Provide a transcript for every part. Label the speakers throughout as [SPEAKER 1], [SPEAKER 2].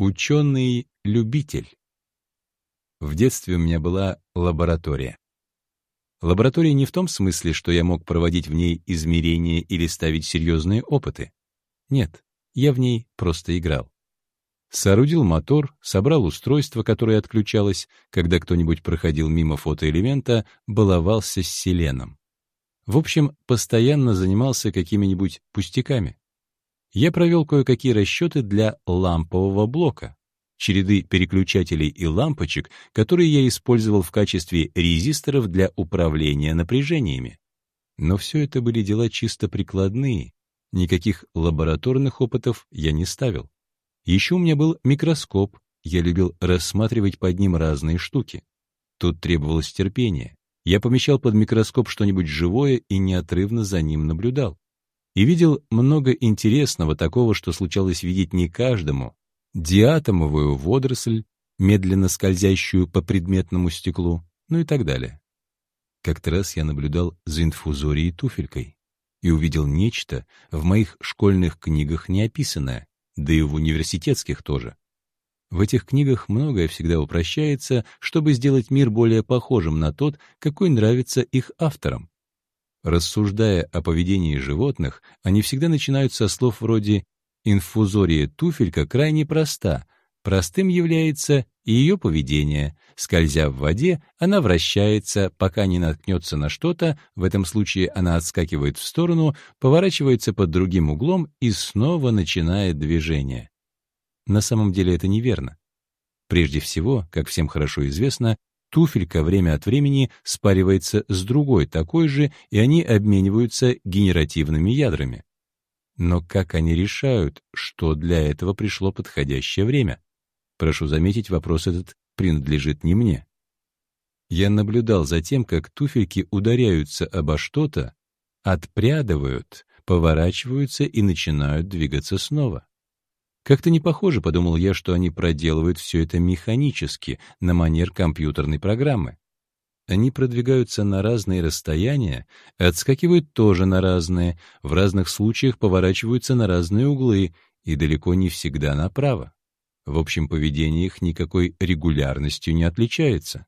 [SPEAKER 1] Ученый-любитель. В детстве у меня была лаборатория. Лаборатория не в том смысле, что я мог проводить в ней измерения или ставить серьезные опыты. Нет, я в ней просто играл. Соорудил мотор, собрал устройство, которое отключалось, когда кто-нибудь проходил мимо фотоэлемента, баловался с селеном. В общем, постоянно занимался какими-нибудь пустяками я провел кое-какие расчеты для лампового блока, череды переключателей и лампочек, которые я использовал в качестве резисторов для управления напряжениями. Но все это были дела чисто прикладные, никаких лабораторных опытов я не ставил. Еще у меня был микроскоп, я любил рассматривать под ним разные штуки. Тут требовалось терпение. Я помещал под микроскоп что-нибудь живое и неотрывно за ним наблюдал и видел много интересного, такого, что случалось видеть не каждому. Диатомовую водоросль, медленно скользящую по предметному стеклу, ну и так далее. Как-то раз я наблюдал за инфузорией туфелькой и увидел нечто в моих школьных книгах не описанное, да и в университетских тоже. В этих книгах многое всегда упрощается, чтобы сделать мир более похожим на тот, какой нравится их авторам. Рассуждая о поведении животных, они всегда начинают со слов вроде «инфузория туфелька крайне проста», простым является и ее поведение. Скользя в воде, она вращается, пока не наткнется на что-то, в этом случае она отскакивает в сторону, поворачивается под другим углом и снова начинает движение. На самом деле это неверно. Прежде всего, как всем хорошо известно, туфелька время от времени спаривается с другой такой же, и они обмениваются генеративными ядрами. Но как они решают, что для этого пришло подходящее время? Прошу заметить, вопрос этот принадлежит не мне. Я наблюдал за тем, как туфельки ударяются обо что-то, отпрядывают, поворачиваются и начинают двигаться снова. Как-то не похоже, подумал я, что они проделывают все это механически, на манер компьютерной программы. Они продвигаются на разные расстояния, отскакивают тоже на разные, в разных случаях поворачиваются на разные углы и далеко не всегда направо. В общем, поведение их никакой регулярностью не отличается.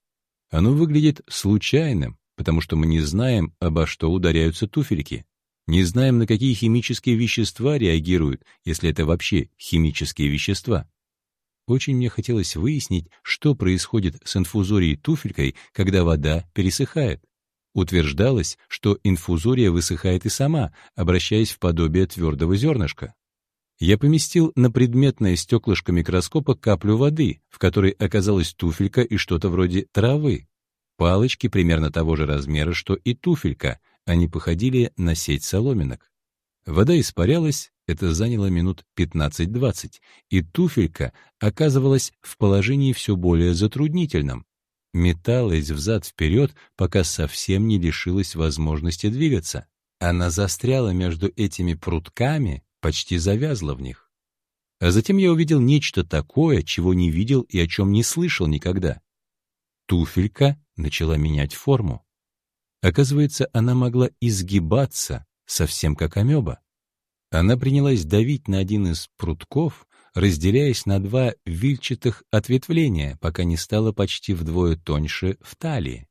[SPEAKER 1] Оно выглядит случайным, потому что мы не знаем, обо что ударяются туфельки. Не знаем, на какие химические вещества реагируют, если это вообще химические вещества. Очень мне хотелось выяснить, что происходит с инфузорией туфелькой, когда вода пересыхает. Утверждалось, что инфузория высыхает и сама, обращаясь в подобие твердого зернышка. Я поместил на предметное стеклышко микроскопа каплю воды, в которой оказалась туфелька и что-то вроде травы. Палочки примерно того же размера, что и туфелька, они походили на сеть соломинок. Вода испарялась, это заняло минут 15-20, и туфелька оказывалась в положении все более затруднительном. Металась взад-вперед, пока совсем не лишилась возможности двигаться. Она застряла между этими прутками, почти завязла в них. А затем я увидел нечто такое, чего не видел и о чем не слышал никогда. Туфелька начала менять форму. Оказывается, она могла изгибаться, совсем как амеба. Она принялась давить на один из прутков, разделяясь на два вильчатых ответвления, пока не стала почти вдвое тоньше в талии.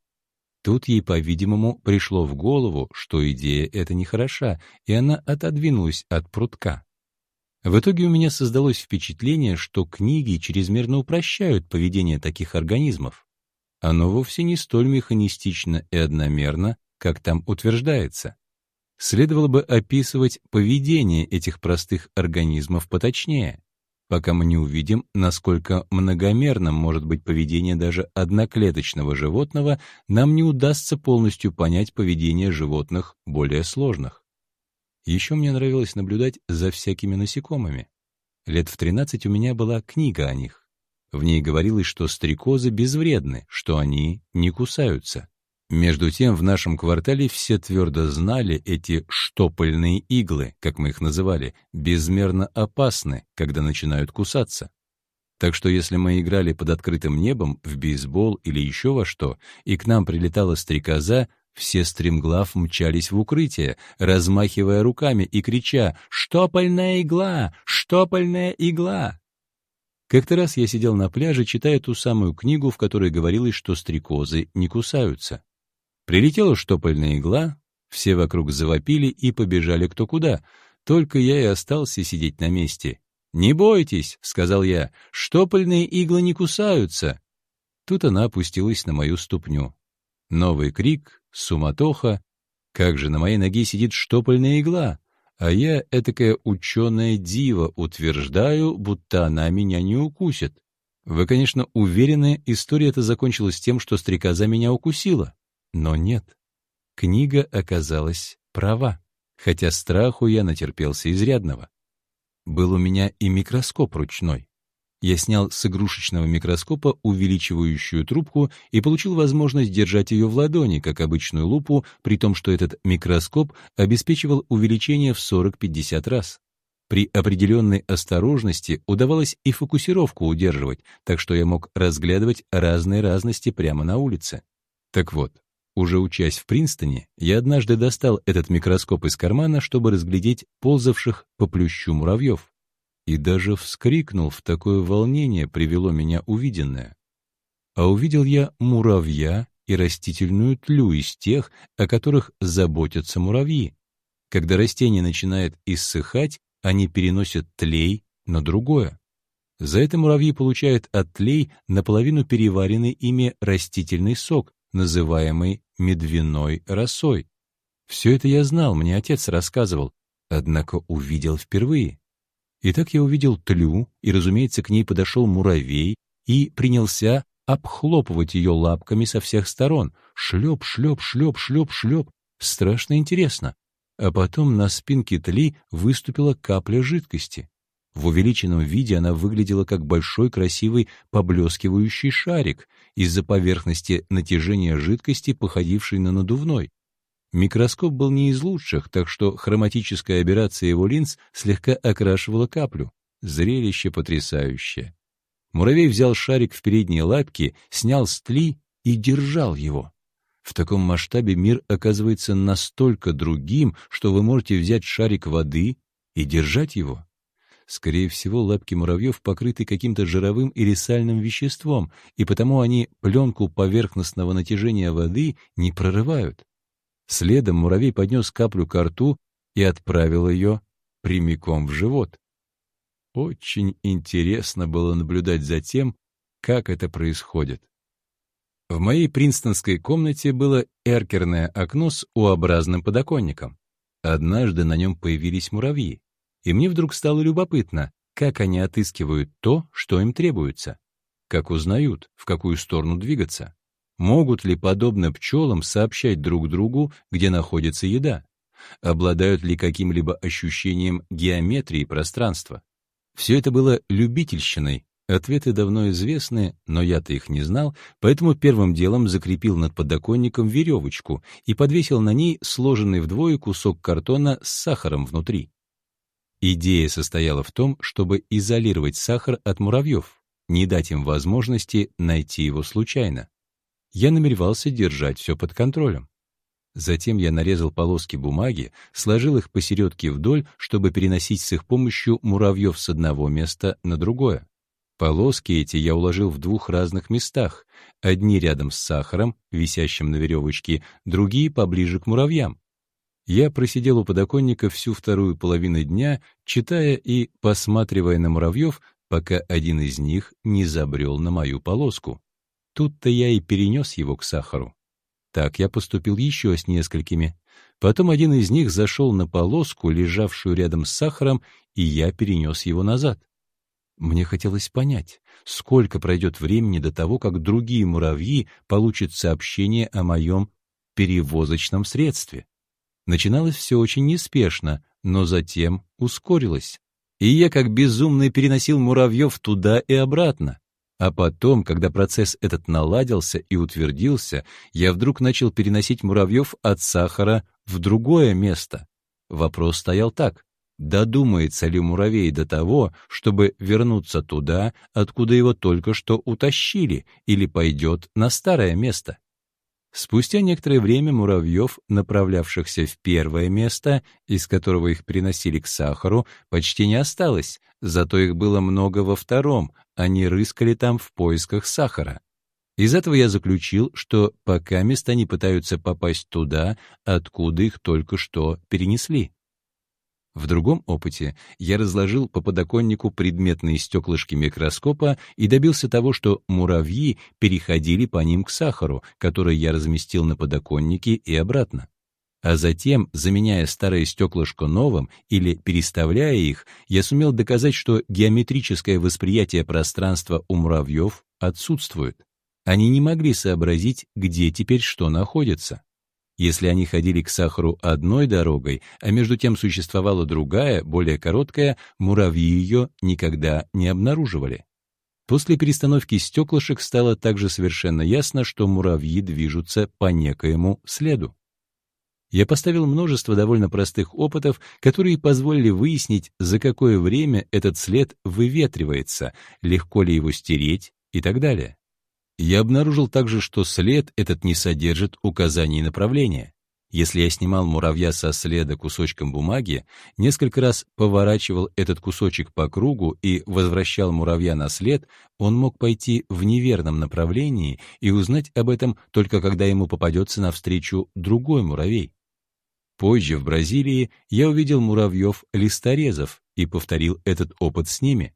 [SPEAKER 1] Тут ей, по-видимому, пришло в голову, что идея эта нехороша, и она отодвинулась от прутка. В итоге у меня создалось впечатление, что книги чрезмерно упрощают поведение таких организмов оно вовсе не столь механистично и одномерно, как там утверждается. Следовало бы описывать поведение этих простых организмов поточнее, пока мы не увидим, насколько многомерным может быть поведение даже одноклеточного животного, нам не удастся полностью понять поведение животных более сложных. Еще мне нравилось наблюдать за всякими насекомыми. Лет в 13 у меня была книга о них. В ней говорилось, что стрекозы безвредны, что они не кусаются. Между тем, в нашем квартале все твердо знали эти штопольные иглы, как мы их называли, безмерно опасны, когда начинают кусаться. Так что если мы играли под открытым небом, в бейсбол или еще во что, и к нам прилетала стрекоза, все стремглав мчались в укрытие, размахивая руками и крича «Штопольная игла! Штопольная игла!» Как-то раз я сидел на пляже, читая ту самую книгу, в которой говорилось, что стрекозы не кусаются. Прилетела штопольная игла, все вокруг завопили и побежали кто куда, только я и остался сидеть на месте. «Не бойтесь», — сказал я, — «штопольные иглы не кусаются». Тут она опустилась на мою ступню. Новый крик, суматоха. Как же на моей ноге сидит штопольная игла, а я, этакая ученая дива, утверждаю, будто она меня не укусит. Вы, конечно, уверены, история эта закончилась тем, что стрекоза меня укусила. Но нет. Книга оказалась права, хотя страху я натерпелся изрядного. Был у меня и микроскоп ручной. Я снял с игрушечного микроскопа увеличивающую трубку и получил возможность держать ее в ладони, как обычную лупу, при том, что этот микроскоп обеспечивал увеличение в 40-50 раз. При определенной осторожности удавалось и фокусировку удерживать, так что я мог разглядывать разные разности прямо на улице. Так вот, уже учась в Принстоне, я однажды достал этот микроскоп из кармана, чтобы разглядеть ползавших по плющу муравьев. И даже вскрикнул, в такое волнение привело меня увиденное. А увидел я муравья и растительную тлю из тех, о которых заботятся муравьи. Когда растение начинает иссыхать, они переносят тлей на другое. За это муравьи получают от тлей наполовину переваренный ими растительный сок, называемый медвяной росой. Все это я знал, мне отец рассказывал, однако увидел впервые. И так я увидел тлю, и, разумеется, к ней подошел муравей и принялся обхлопывать ее лапками со всех сторон. Шлеп, шлеп, шлеп, шлеп, шлеп. Страшно интересно. А потом на спинке тли выступила капля жидкости. В увеличенном виде она выглядела как большой красивый поблескивающий шарик из-за поверхности натяжения жидкости, походившей на надувной. Микроскоп был не из лучших, так что хроматическая аберрация его линз слегка окрашивала каплю. Зрелище потрясающее. Муравей взял шарик в передние лапки, снял стли и держал его. В таком масштабе мир оказывается настолько другим, что вы можете взять шарик воды и держать его. Скорее всего, лапки муравьев покрыты каким-то жировым или сальным веществом, и потому они пленку поверхностного натяжения воды не прорывают. Следом муравей поднес каплю ко рту и отправил ее прямиком в живот. Очень интересно было наблюдать за тем, как это происходит. В моей принстонской комнате было эркерное окно с U-образным подоконником. Однажды на нем появились муравьи, и мне вдруг стало любопытно, как они отыскивают то, что им требуется, как узнают, в какую сторону двигаться. Могут ли, подобно пчелам, сообщать друг другу, где находится еда? Обладают ли каким-либо ощущением геометрии пространства? Все это было любительщиной. Ответы давно известны, но я-то их не знал, поэтому первым делом закрепил над подоконником веревочку и подвесил на ней сложенный вдвое кусок картона с сахаром внутри. Идея состояла в том, чтобы изолировать сахар от муравьев, не дать им возможности найти его случайно я намеревался держать все под контролем. Затем я нарезал полоски бумаги, сложил их посередке вдоль, чтобы переносить с их помощью муравьев с одного места на другое. Полоски эти я уложил в двух разных местах, одни рядом с сахаром, висящим на веревочке, другие поближе к муравьям. Я просидел у подоконника всю вторую половину дня, читая и посматривая на муравьев, пока один из них не забрел на мою полоску. Тут-то я и перенес его к сахару. Так я поступил еще с несколькими. Потом один из них зашел на полоску, лежавшую рядом с сахаром, и я перенес его назад. Мне хотелось понять, сколько пройдет времени до того, как другие муравьи получат сообщение о моем перевозочном средстве. Начиналось все очень неспешно, но затем ускорилось. И я как безумный переносил муравьев туда и обратно. А потом, когда процесс этот наладился и утвердился, я вдруг начал переносить муравьев от сахара в другое место. Вопрос стоял так. Додумается ли муравей до того, чтобы вернуться туда, откуда его только что утащили, или пойдет на старое место? Спустя некоторое время муравьев, направлявшихся в первое место, из которого их приносили к сахару, почти не осталось, зато их было много во втором, они рыскали там в поисках сахара. Из этого я заключил, что пока места не пытаются попасть туда, откуда их только что перенесли. В другом опыте я разложил по подоконнику предметные стеклышки микроскопа и добился того, что муравьи переходили по ним к сахару, который я разместил на подоконнике и обратно. А затем, заменяя старое стеклышко новым или переставляя их, я сумел доказать, что геометрическое восприятие пространства у муравьев отсутствует. Они не могли сообразить, где теперь что находится. Если они ходили к сахару одной дорогой, а между тем существовала другая, более короткая, муравьи ее никогда не обнаруживали. После перестановки стеклышек стало также совершенно ясно, что муравьи движутся по некоему следу. Я поставил множество довольно простых опытов, которые позволили выяснить, за какое время этот след выветривается, легко ли его стереть и так далее. Я обнаружил также, что след этот не содержит указаний направления. Если я снимал муравья со следа кусочком бумаги, несколько раз поворачивал этот кусочек по кругу и возвращал муравья на след, он мог пойти в неверном направлении и узнать об этом только когда ему попадется навстречу другой муравей. Позже в Бразилии я увидел муравьев-листорезов и повторил этот опыт с ними.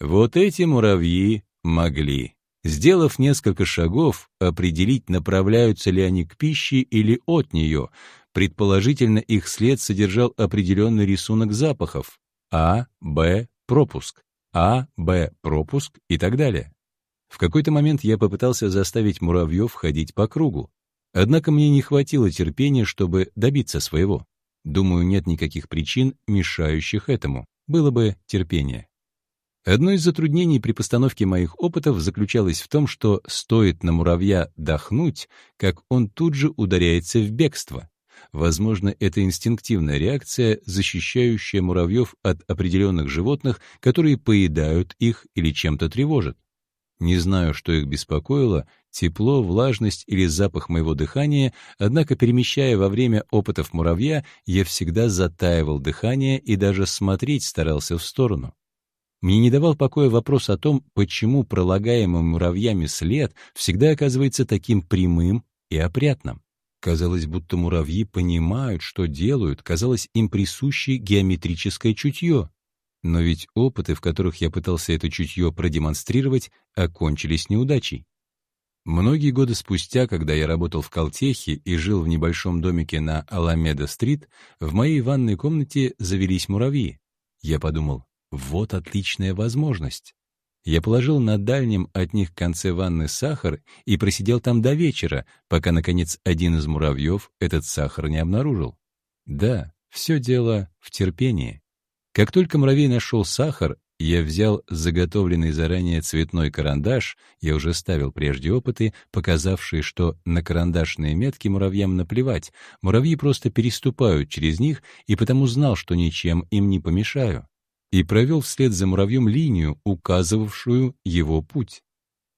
[SPEAKER 1] Вот эти муравьи могли. Сделав несколько шагов, определить, направляются ли они к пище или от нее. Предположительно, их след содержал определенный рисунок запахов. А, Б, пропуск. А, Б, пропуск и так далее. В какой-то момент я попытался заставить муравьев ходить по кругу. Однако мне не хватило терпения, чтобы добиться своего. Думаю, нет никаких причин, мешающих этому. Было бы терпение. Одно из затруднений при постановке моих опытов заключалось в том, что стоит на муравья дохнуть, как он тут же ударяется в бегство. Возможно, это инстинктивная реакция, защищающая муравьев от определенных животных, которые поедают их или чем-то тревожат. Не знаю, что их беспокоило, тепло, влажность или запах моего дыхания, однако, перемещая во время опытов муравья, я всегда затаивал дыхание и даже смотреть старался в сторону. Мне не давал покоя вопрос о том, почему пролагаемый муравьями след всегда оказывается таким прямым и опрятным. Казалось, будто муравьи понимают, что делают, казалось, им присуще геометрическое чутье. Но ведь опыты, в которых я пытался это чутье продемонстрировать, окончились неудачей. Многие годы спустя, когда я работал в Калтехе и жил в небольшом домике на Аламеда-стрит, в моей ванной комнате завелись муравьи. Я подумал, вот отличная возможность. Я положил на дальнем от них конце ванны сахар и просидел там до вечера, пока, наконец, один из муравьев этот сахар не обнаружил. Да, все дело в терпении. Как только муравей нашел сахар, я взял заготовленный заранее цветной карандаш, я уже ставил прежде опыты, показавшие, что на карандашные метки муравьям наплевать, муравьи просто переступают через них, и потому знал, что ничем им не помешаю и провел вслед за муравьем линию, указывавшую его путь.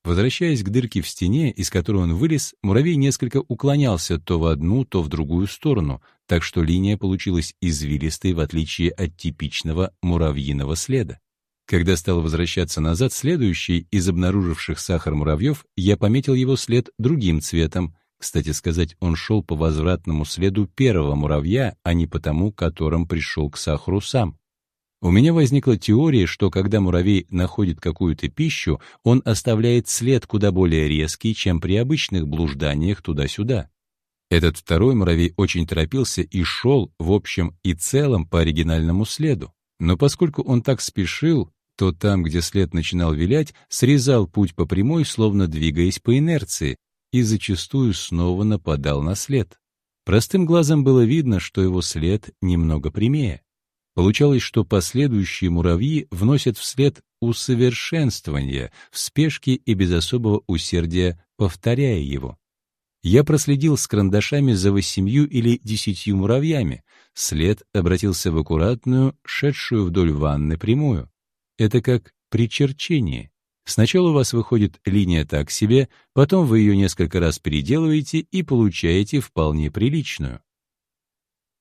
[SPEAKER 1] Возвращаясь к дырке в стене, из которой он вылез, муравей несколько уклонялся то в одну, то в другую сторону, так что линия получилась извилистой, в отличие от типичного муравьиного следа. Когда стал возвращаться назад следующий из обнаруживших сахар муравьев, я пометил его след другим цветом. Кстати сказать, он шел по возвратному следу первого муравья, а не по тому, которым пришел к сахару сам. У меня возникла теория, что когда муравей находит какую-то пищу, он оставляет след куда более резкий, чем при обычных блужданиях туда-сюда. Этот второй муравей очень торопился и шел, в общем и целом, по оригинальному следу. Но поскольку он так спешил, то там, где след начинал вилять, срезал путь по прямой, словно двигаясь по инерции, и зачастую снова нападал на след. Простым глазом было видно, что его след немного прямее. Получалось, что последующие муравьи вносят вслед усовершенствование в спешке и без особого усердия повторяя его. Я проследил с карандашами за восемью или десятью муравьями. След обратился в аккуратную, шедшую вдоль ванны прямую. Это как при. Сначала у вас выходит линия так себе, потом вы ее несколько раз переделываете и получаете вполне приличную.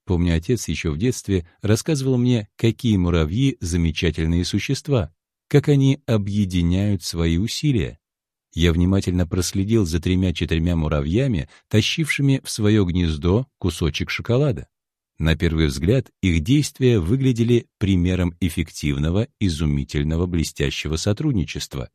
[SPEAKER 1] Помню, отец еще в детстве рассказывал мне, какие муравьи — замечательные существа, как они объединяют свои усилия. Я внимательно проследил за тремя-четырьмя муравьями, тащившими в свое гнездо кусочек шоколада. На первый взгляд их действия выглядели примером эффективного, изумительного, блестящего сотрудничества.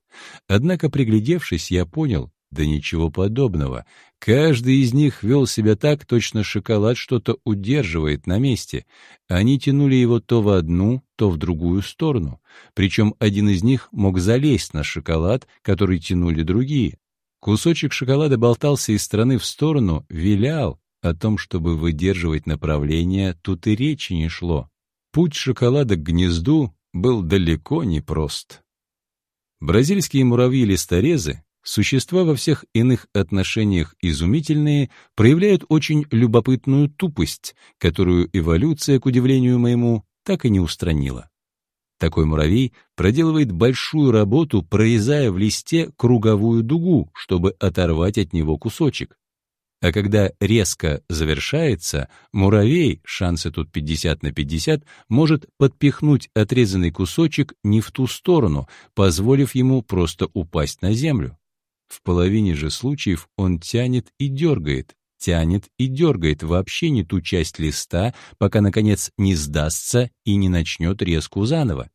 [SPEAKER 1] Однако, приглядевшись, я понял, да ничего подобного. Каждый из них вел себя так, точно шоколад что-то удерживает на месте. Они тянули его то в одну, то в другую сторону. Причем один из них мог залезть на шоколад, который тянули другие. Кусочек шоколада болтался из стороны в сторону, вилял, о том, чтобы выдерживать направление, тут и речи не шло. Путь шоколада к гнезду был далеко не прост. Бразильские муравьи-листорезы, существа во всех иных отношениях изумительные, проявляют очень любопытную тупость, которую эволюция, к удивлению моему, так и не устранила. Такой муравей проделывает большую работу, прорезая в листе круговую дугу, чтобы оторвать от него кусочек. А когда резко завершается, муравей, шансы тут 50 на 50, может подпихнуть отрезанный кусочек не в ту сторону, позволив ему просто упасть на землю. В половине же случаев он тянет и дергает, тянет и дергает вообще не ту часть листа, пока, наконец, не сдастся и не начнет резку заново.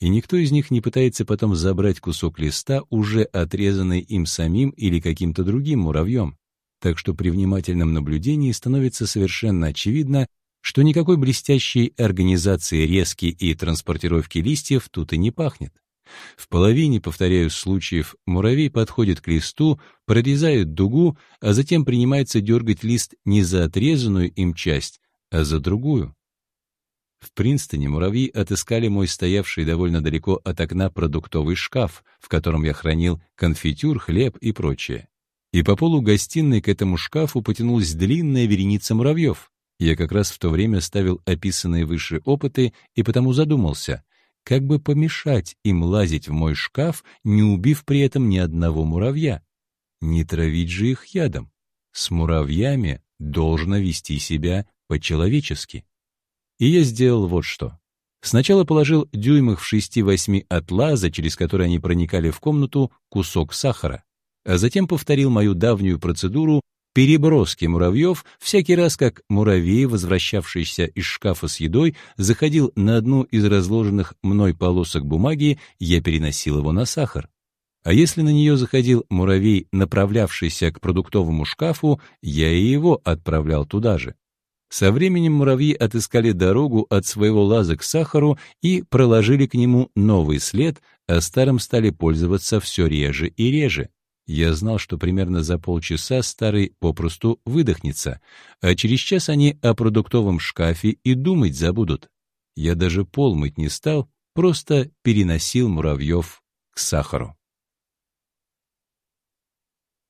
[SPEAKER 1] И никто из них не пытается потом забрать кусок листа, уже отрезанный им самим или каким-то другим муравьем так что при внимательном наблюдении становится совершенно очевидно, что никакой блестящей организации резки и транспортировки листьев тут и не пахнет. В половине, повторяю, случаев муравей подходит к листу, прорезает дугу, а затем принимается дергать лист не за отрезанную им часть, а за другую. В Принстоне муравьи отыскали мой стоявший довольно далеко от окна продуктовый шкаф, в котором я хранил конфитюр, хлеб и прочее и по полу гостиной к этому шкафу потянулась длинная вереница муравьев. Я как раз в то время ставил описанные выше опыты и потому задумался, как бы помешать им лазить в мой шкаф, не убив при этом ни одного муравья. Не травить же их ядом. С муравьями должно вести себя по-человечески. И я сделал вот что. Сначала положил дюймах в шести-восьми от лаза, через который они проникали в комнату, кусок сахара а затем повторил мою давнюю процедуру переброски муравьев всякий раз, как муравей, возвращавшийся из шкафа с едой, заходил на одну из разложенных мной полосок бумаги, я переносил его на сахар. А если на нее заходил муравей, направлявшийся к продуктовому шкафу, я и его отправлял туда же. Со временем муравьи отыскали дорогу от своего лаза к сахару и проложили к нему новый след, а старым стали пользоваться все реже и реже. Я знал, что примерно за полчаса старый попросту выдохнется, а через час они о продуктовом шкафе и думать забудут. Я даже пол мыть не стал, просто переносил муравьев к сахару.